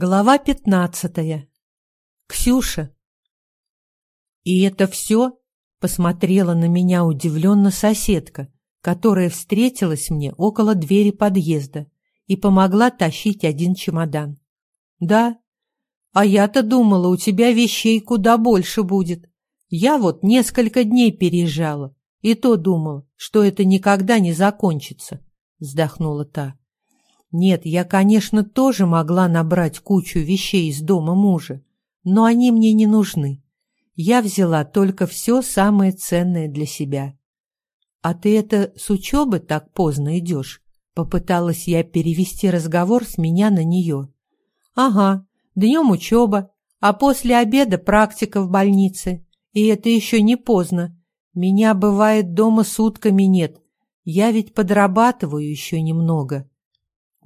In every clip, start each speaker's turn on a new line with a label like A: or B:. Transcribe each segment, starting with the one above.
A: Глава пятнадцатая. Ксюша. «И это все?» — посмотрела на меня удивленно соседка, которая встретилась мне около двери подъезда и помогла тащить один чемодан. «Да. А я-то думала, у тебя вещей куда больше будет. Я вот несколько дней переезжала, и то думала, что это никогда не закончится», — вздохнула та. Нет, я, конечно, тоже могла набрать кучу вещей из дома мужа, но они мне не нужны. Я взяла только все самое ценное для себя. «А ты это с учебы так поздно идешь?» Попыталась я перевести разговор с меня на нее. «Ага, днем учеба, а после обеда практика в больнице. И это еще не поздно. Меня, бывает, дома сутками нет. Я ведь подрабатываю еще немного».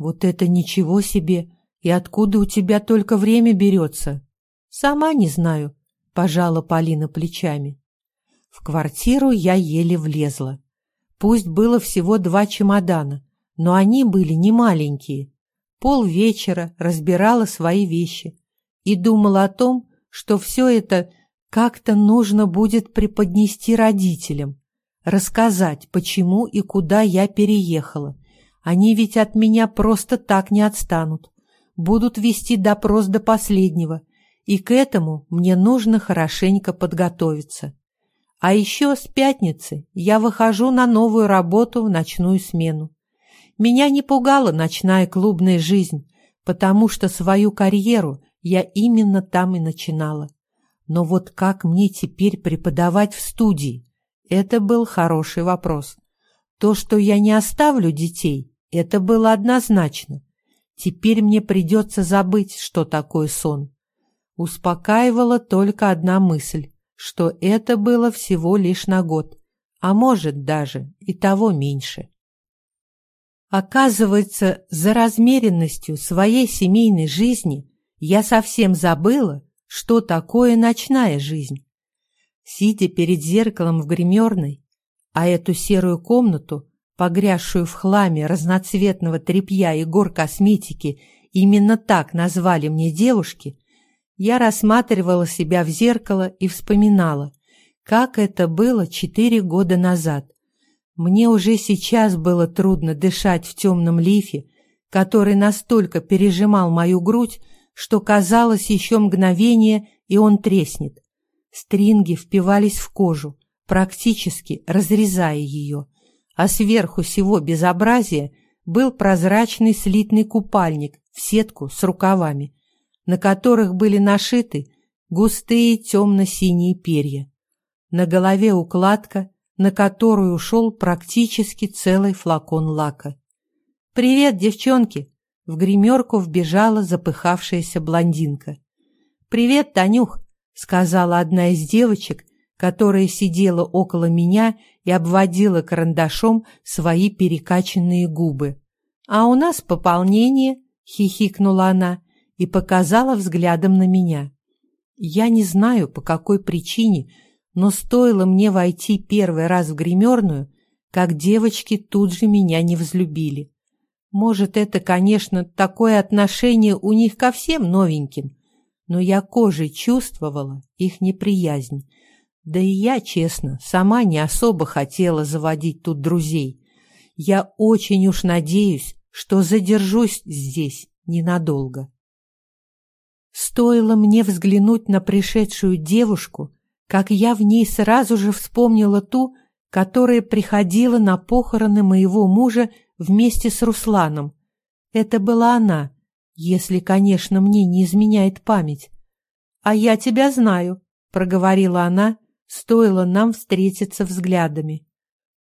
A: «Вот это ничего себе! И откуда у тебя только время берется?» «Сама не знаю», — пожала Полина плечами. В квартиру я еле влезла. Пусть было всего два чемодана, но они были не маленькие. Пол вечера разбирала свои вещи и думала о том, что все это как-то нужно будет преподнести родителям, рассказать, почему и куда я переехала, они ведь от меня просто так не отстанут. Будут вести допрос до последнего, и к этому мне нужно хорошенько подготовиться. А еще с пятницы я выхожу на новую работу в ночную смену. Меня не пугала ночная клубная жизнь, потому что свою карьеру я именно там и начинала. Но вот как мне теперь преподавать в студии? Это был хороший вопрос. То, что я не оставлю детей, это было однозначно. Теперь мне придется забыть, что такое сон. Успокаивала только одна мысль, что это было всего лишь на год, а может даже и того меньше. Оказывается, за размеренностью своей семейной жизни я совсем забыла, что такое ночная жизнь. Сидя перед зеркалом в гримерной, а эту серую комнату погрязшую в хламе разноцветного тряпья и гор косметики, именно так назвали мне девушки, я рассматривала себя в зеркало и вспоминала, как это было четыре года назад. Мне уже сейчас было трудно дышать в темном лифе, который настолько пережимал мою грудь, что казалось еще мгновение, и он треснет. Стринги впивались в кожу, практически разрезая ее а сверху всего безобразия был прозрачный слитный купальник в сетку с рукавами, на которых были нашиты густые темно-синие перья. На голове укладка, на которую ушел практически целый флакон лака. «Привет, девчонки!» В гримерку вбежала запыхавшаяся блондинка. «Привет, Танюх!» — сказала одна из девочек, которая сидела около меня и обводила карандашом свои перекачанные губы. «А у нас пополнение», — хихикнула она и показала взглядом на меня. Я не знаю, по какой причине, но стоило мне войти первый раз в гримерную, как девочки тут же меня не взлюбили. Может, это, конечно, такое отношение у них ко всем новеньким, но я кожей чувствовала их неприязнь, да и я, честно, сама не особо хотела заводить тут друзей. Я очень уж надеюсь, что задержусь здесь ненадолго. Стоило мне взглянуть на пришедшую девушку, как я в ней сразу же вспомнила ту, которая приходила на похороны моего мужа вместе с Русланом. Это была она, если, конечно, мне не изменяет память. «А я тебя знаю», — проговорила она, Стоило нам встретиться взглядами.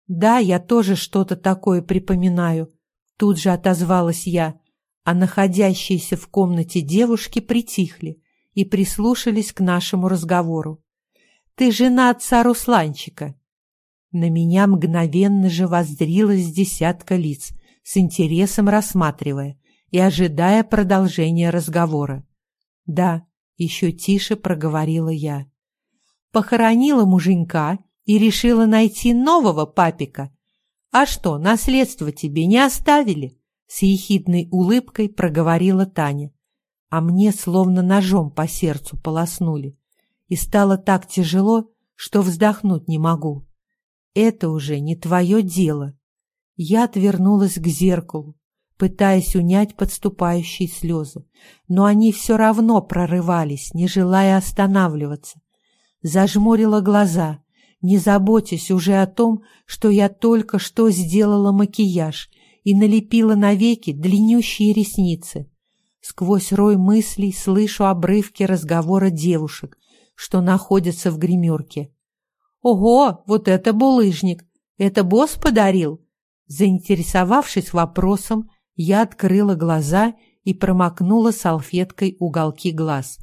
A: «Да, я тоже что-то такое припоминаю», — тут же отозвалась я, а находящиеся в комнате девушки притихли и прислушались к нашему разговору. «Ты жена отца Русланчика». На меня мгновенно же воззрилось десятка лиц, с интересом рассматривая и ожидая продолжения разговора. «Да», — еще тише проговорила я похоронила муженька и решила найти нового папика. А что, наследство тебе не оставили? С ехидной улыбкой проговорила Таня. а мне словно ножом по сердцу полоснули. И стало так тяжело, что вздохнуть не могу. Это уже не твое дело. Я отвернулась к зеркалу, пытаясь унять подступающие слезы, но они все равно прорывались, не желая останавливаться. Зажмурила глаза, не заботясь уже о том, что я только что сделала макияж и налепила на веки длиннющие ресницы. Сквозь рой мыслей слышу обрывки разговора девушек, что находятся в гримерке. «Ого, вот это булыжник! Это босс подарил?» Заинтересовавшись вопросом, я открыла глаза и промокнула салфеткой уголки глаз.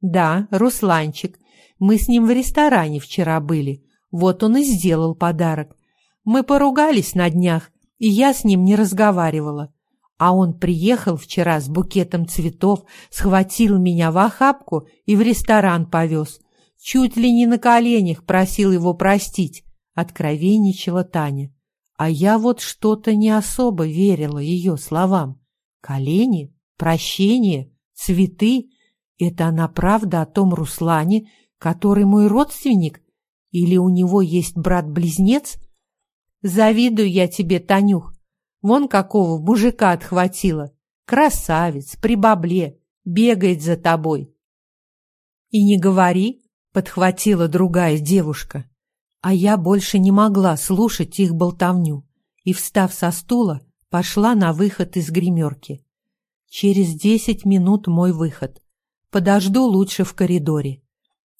A: «Да, Русланчик, мы с ним в ресторане вчера были. Вот он и сделал подарок. Мы поругались на днях, и я с ним не разговаривала. А он приехал вчера с букетом цветов, схватил меня в охапку и в ресторан повез. Чуть ли не на коленях просил его простить, откровенничала Таня. А я вот что-то не особо верила ее словам. Колени, прощение, цветы — это она правда о том Руслане, который мой родственник? Или у него есть брат-близнец? Завидую я тебе, Танюх, Вон какого мужика отхватила. Красавец, при бабле, бегает за тобой. И не говори, подхватила другая девушка. А я больше не могла слушать их болтовню и, встав со стула, пошла на выход из гримерки. Через десять минут мой выход. Подожду лучше в коридоре.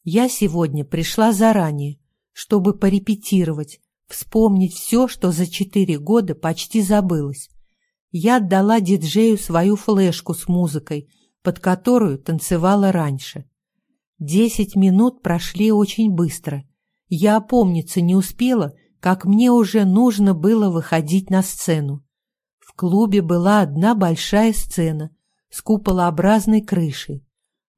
A: Я сегодня пришла заранее, чтобы порепетировать, вспомнить все, что за четыре года почти забылось. Я отдала диджею свою флешку с музыкой, под которую танцевала раньше. Десять минут прошли очень быстро. Я опомниться не успела, как мне уже нужно было выходить на сцену. В клубе была одна большая сцена с куполообразной крышей.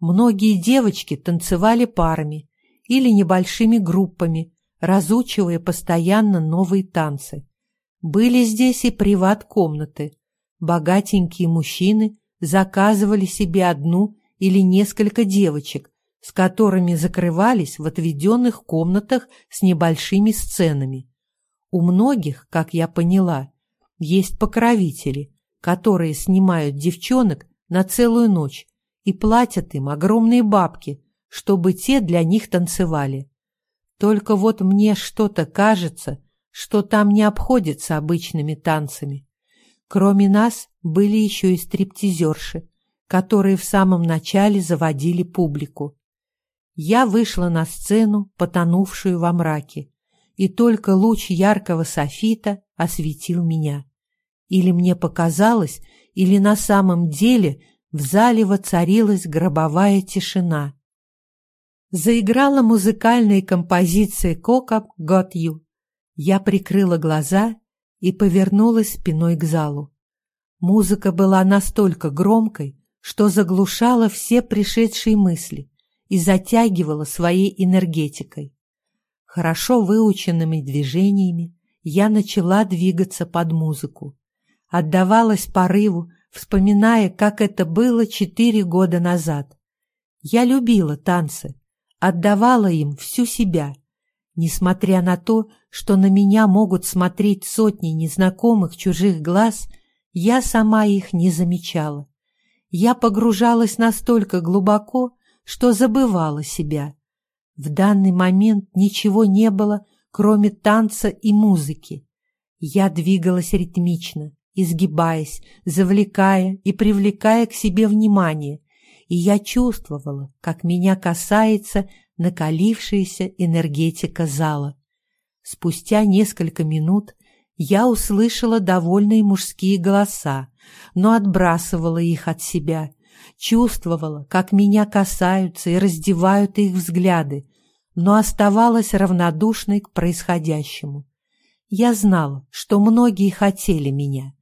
A: Многие девочки танцевали парами или небольшими группами, разучивая постоянно новые танцы. Были здесь и приват-комнаты. Богатенькие мужчины заказывали себе одну или несколько девочек, с которыми закрывались в отведенных комнатах с небольшими сценами. У многих, как я поняла, есть покровители, которые снимают девчонок на целую ночь и платят им огромные бабки, чтобы те для них танцевали. Только вот мне что-то кажется, что там не обходится обычными танцами. Кроме нас были еще и стриптизерши, которые в самом начале заводили публику. Я вышла на сцену, потонувшую во мраке, и только луч яркого софита осветил меня. Или мне показалось, или на самом деле в зале воцарилась гробовая тишина. Заиграла музыкальная композиция «Кокап Got You». Я прикрыла глаза и повернулась спиной к залу. Музыка была настолько громкой, что заглушала все пришедшие мысли и затягивала своей энергетикой. Хорошо выученными движениями я начала двигаться под музыку. Отдавалась порыву, вспоминая, как это было четыре года назад. Я любила танцы, отдавала им всю себя, несмотря на то, что на меня могут смотреть сотни незнакомых чужих глаз, я сама их не замечала. Я погружалась настолько глубоко, что забывала себя. В данный момент ничего не было, кроме танца и музыки. Я двигалась ритмично, изгибаясь, завлекая и привлекая к себе внимание, и я чувствовала, как меня касается накалившаяся энергетика зала. Спустя несколько минут я услышала довольные мужские голоса, но отбрасывала их от себя, чувствовала, как меня касаются и раздевают их взгляды, но оставалась равнодушной к происходящему. Я знала, что многие хотели меня,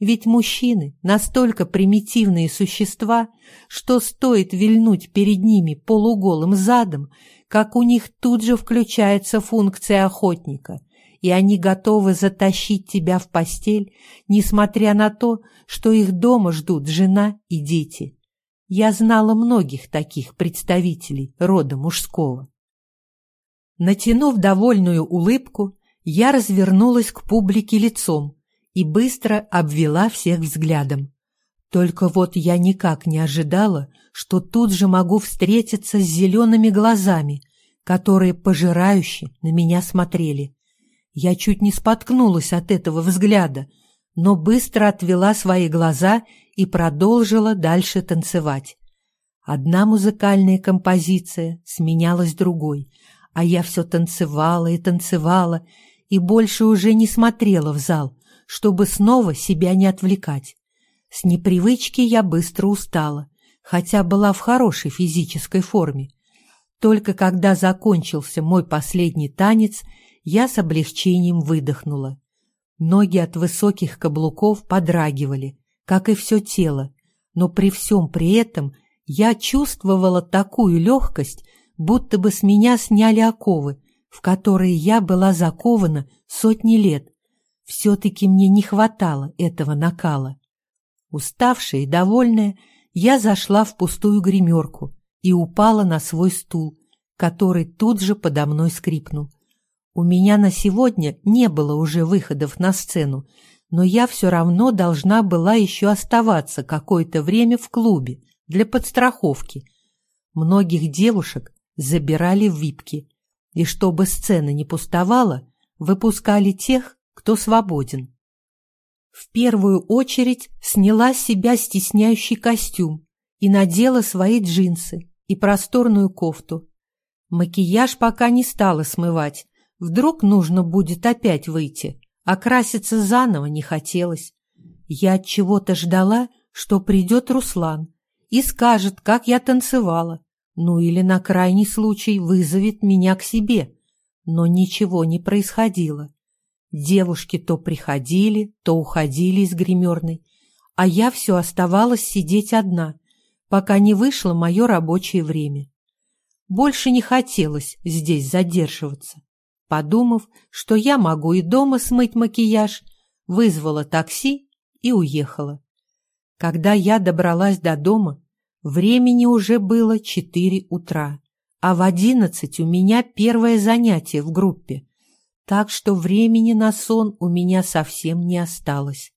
A: ведь мужчины настолько примитивные существа, что стоит вильнуть перед ними полуголым задом, как у них тут же включается функция охотника, и они готовы затащить тебя в постель, несмотря на то, что их дома ждут жена и дети. Я знала многих таких представителей рода мужского. Натянув довольную улыбку, я развернулась к публике лицом и быстро обвела всех взглядом. Только вот я никак не ожидала, что тут же могу встретиться с зелеными глазами, которые пожирающе на меня смотрели. Я чуть не споткнулась от этого взгляда, но быстро отвела свои глаза и продолжила дальше танцевать. Одна музыкальная композиция сменялась другой, а я все танцевала и танцевала, и больше уже не смотрела в зал, чтобы снова себя не отвлекать. С непривычки я быстро устала, хотя была в хорошей физической форме. Только когда закончился мой последний танец, я с облегчением выдохнула. Ноги от высоких каблуков подрагивали, как и все тело, но при всем при этом я чувствовала такую легкость, будто бы с меня сняли оковы, в которые я была закована сотни лет. Все-таки мне не хватало этого накала. Уставшая и довольная, я зашла в пустую гримерку и упала на свой стул, который тут же подо мной скрипнул. У меня на сегодня не было уже выходов на сцену, но я все равно должна была еще оставаться какое-то время в клубе для подстраховки. Многих девушек забирали в випки, и чтобы сцена не пустовала, выпускали тех, кто свободен. В первую очередь сняла с себя стесняющий костюм и надела свои джинсы и просторную кофту. Макияж пока не стала смывать, Вдруг нужно будет опять выйти, а краситься заново не хотелось. Я от чего-то ждала, что придет Руслан и скажет, как я танцевала, ну или на крайний случай вызовет меня к себе. Но ничего не происходило. Девушки то приходили, то уходили из гримерной, а я все оставалась сидеть одна, пока не вышло мое рабочее время. Больше не хотелось здесь задерживаться. Подумав, что я могу и дома смыть макияж, вызвала такси и уехала. Когда я добралась до дома, времени уже было четыре утра, а в одиннадцать у меня первое занятие в группе, так что времени на сон у меня совсем не осталось.